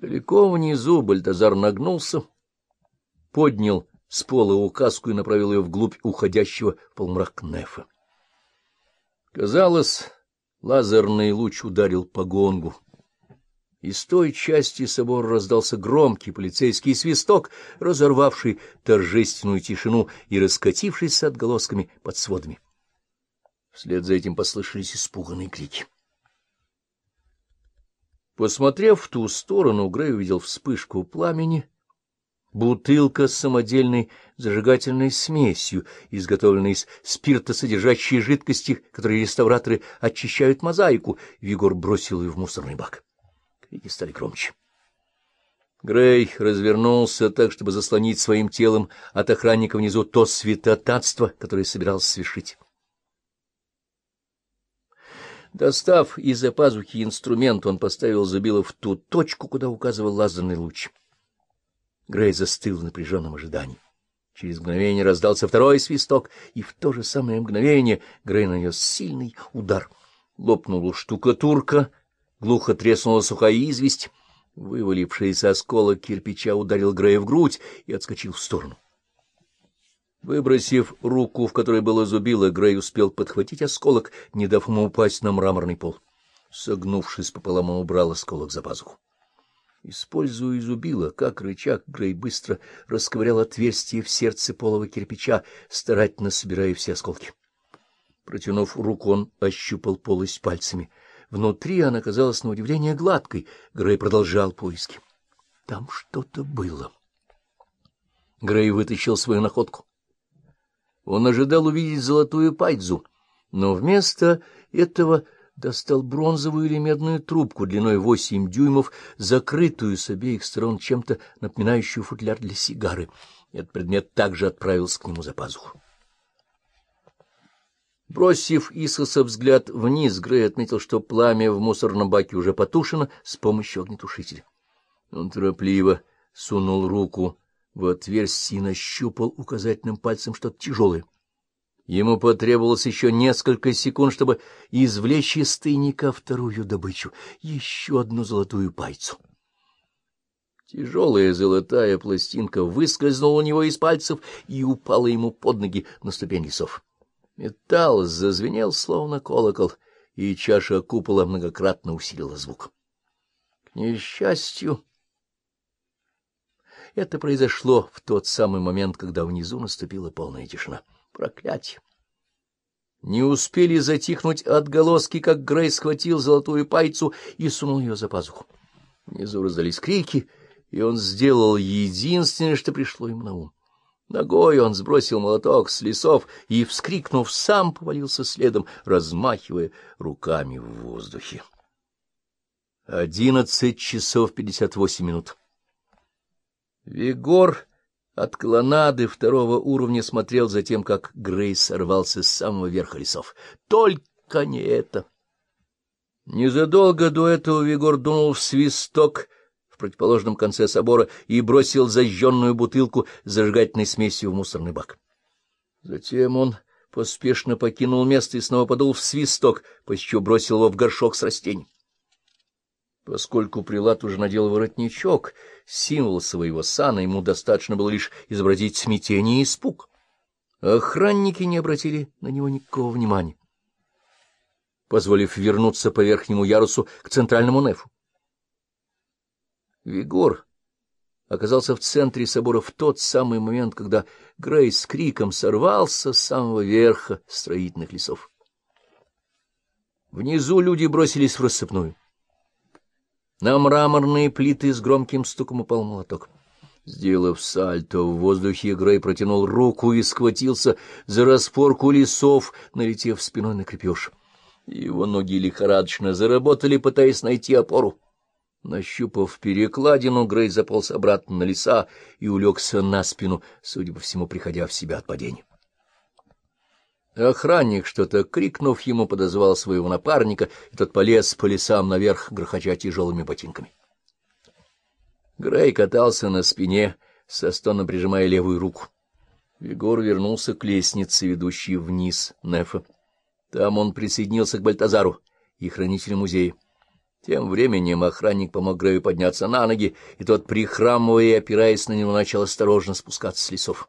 Далеко внизу Бальтазар нагнулся, поднял с пола указку и направил ее вглубь уходящего в полмрак Нефа. Казалось, лазерный луч ударил по гонгу. Из той части собора раздался громкий полицейский свисток, разорвавший торжественную тишину и раскатившийся отголосками под сводами. Вслед за этим послышались испуганные крики. Посмотрев в ту сторону, Грей увидел вспышку пламени — Бутылка с самодельной зажигательной смесью, изготовленной из спиртосодержащей жидкости, которой реставраторы очищают мозаику, Вигор бросил ее в мусорный бак. Крики стали громче. Грей развернулся так, чтобы заслонить своим телом от охранника внизу то святотатство, которое собирался совершить. Достав из-за пазухи инструмент, он поставил зубило в ту точку, куда указывал лазерный луч. Грей застыл в напряженном ожидании. Через мгновение раздался второй свисток, и в то же самое мгновение Грей нанес сильный удар. Лопнула штукатурка, глухо треснула сухая известь. Вывалившийся осколок кирпича ударил Грея в грудь и отскочил в сторону. Выбросив руку, в которой было зубило, Грей успел подхватить осколок, не дав ему упасть на мраморный пол. Согнувшись пополам, он убрал осколок за пазуху. Используя зубило, как рычаг, Грей быстро расковырял отверстие в сердце полого кирпича, старательно собирая все осколки. Протянув руку, он ощупал полость пальцами. Внутри она казалась на удивление гладкой. Грей продолжал поиски. Там что-то было. Грей вытащил свою находку. Он ожидал увидеть золотую пайдзу, но вместо этого достал бронзовую или медную трубку длиной восемь дюймов, закрытую с обеих сторон чем-то напоминающую футляр для сигары. Этот предмет также отправился к нему за пазуху. Бросив Исоса взгляд вниз, Грей отметил, что пламя в мусорном баке уже потушено с помощью огнетушителя. Он торопливо сунул руку в отверстие нащупал указательным пальцем что-то тяжелое. Ему потребовалось еще несколько секунд, чтобы извлечь из тайника вторую добычу, еще одну золотую пайцу. Тяжелая золотая пластинка выскользнула у него из пальцев и упала ему под ноги на ступень лесов. Металл зазвенел, словно колокол, и чаша купола многократно усилила звук. К несчастью, это произошло в тот самый момент, когда внизу наступила полная тишина. Проклятие! Не успели затихнуть отголоски, как Грей схватил золотую пайцу и сунул ее за пазуху. Внизу раздались крики, и он сделал единственное, что пришло ему на ум. Ногой он сбросил молоток с лесов и, вскрикнув, сам повалился следом, размахивая руками в воздухе. Одиннадцать часов пятьдесят восемь минут. Вигор от колоннады второго уровня смотрел за тем, как Грейс сорвался с самого верха лесов. Только не это! Незадолго до этого Вигор дунул в свисток в противоположном конце собора и бросил зажженную бутылку с зажигательной смесью в мусорный бак. Затем он поспешно покинул место и снова подул в свисток, после чего бросил его в горшок с растением. Поскольку прилад уже надел воротничок, символ своего сана, ему достаточно было лишь изобразить смятение и испуг. Охранники не обратили на него никакого внимания, позволив вернуться по верхнему ярусу к центральному нефу. Вигор оказался в центре собора в тот самый момент, когда Грей с криком сорвался с самого верха строительных лесов. Внизу люди бросились в рассыпную. На мраморные плиты с громким стуком упал молоток. Сделав сальто в воздухе, Грей протянул руку и схватился за распорку лесов, налетев спиной на крепеж. Его ноги лихорадочно заработали, пытаясь найти опору. Нащупав перекладину, Грей заполз обратно на леса и улегся на спину, судя по всему, приходя в себя от падения. Охранник, что-то крикнув ему, подозвал своего напарника, и тот полез по лесам наверх, грохоча тяжелыми ботинками. Грей катался на спине, со стоном прижимая левую руку. Егор вернулся к лестнице, ведущей вниз Нефа. Там он присоединился к Бальтазару и хранителю музея. Тем временем охранник помог Грею подняться на ноги, и тот, прихрамывая и опираясь на него, начал осторожно спускаться с лесов.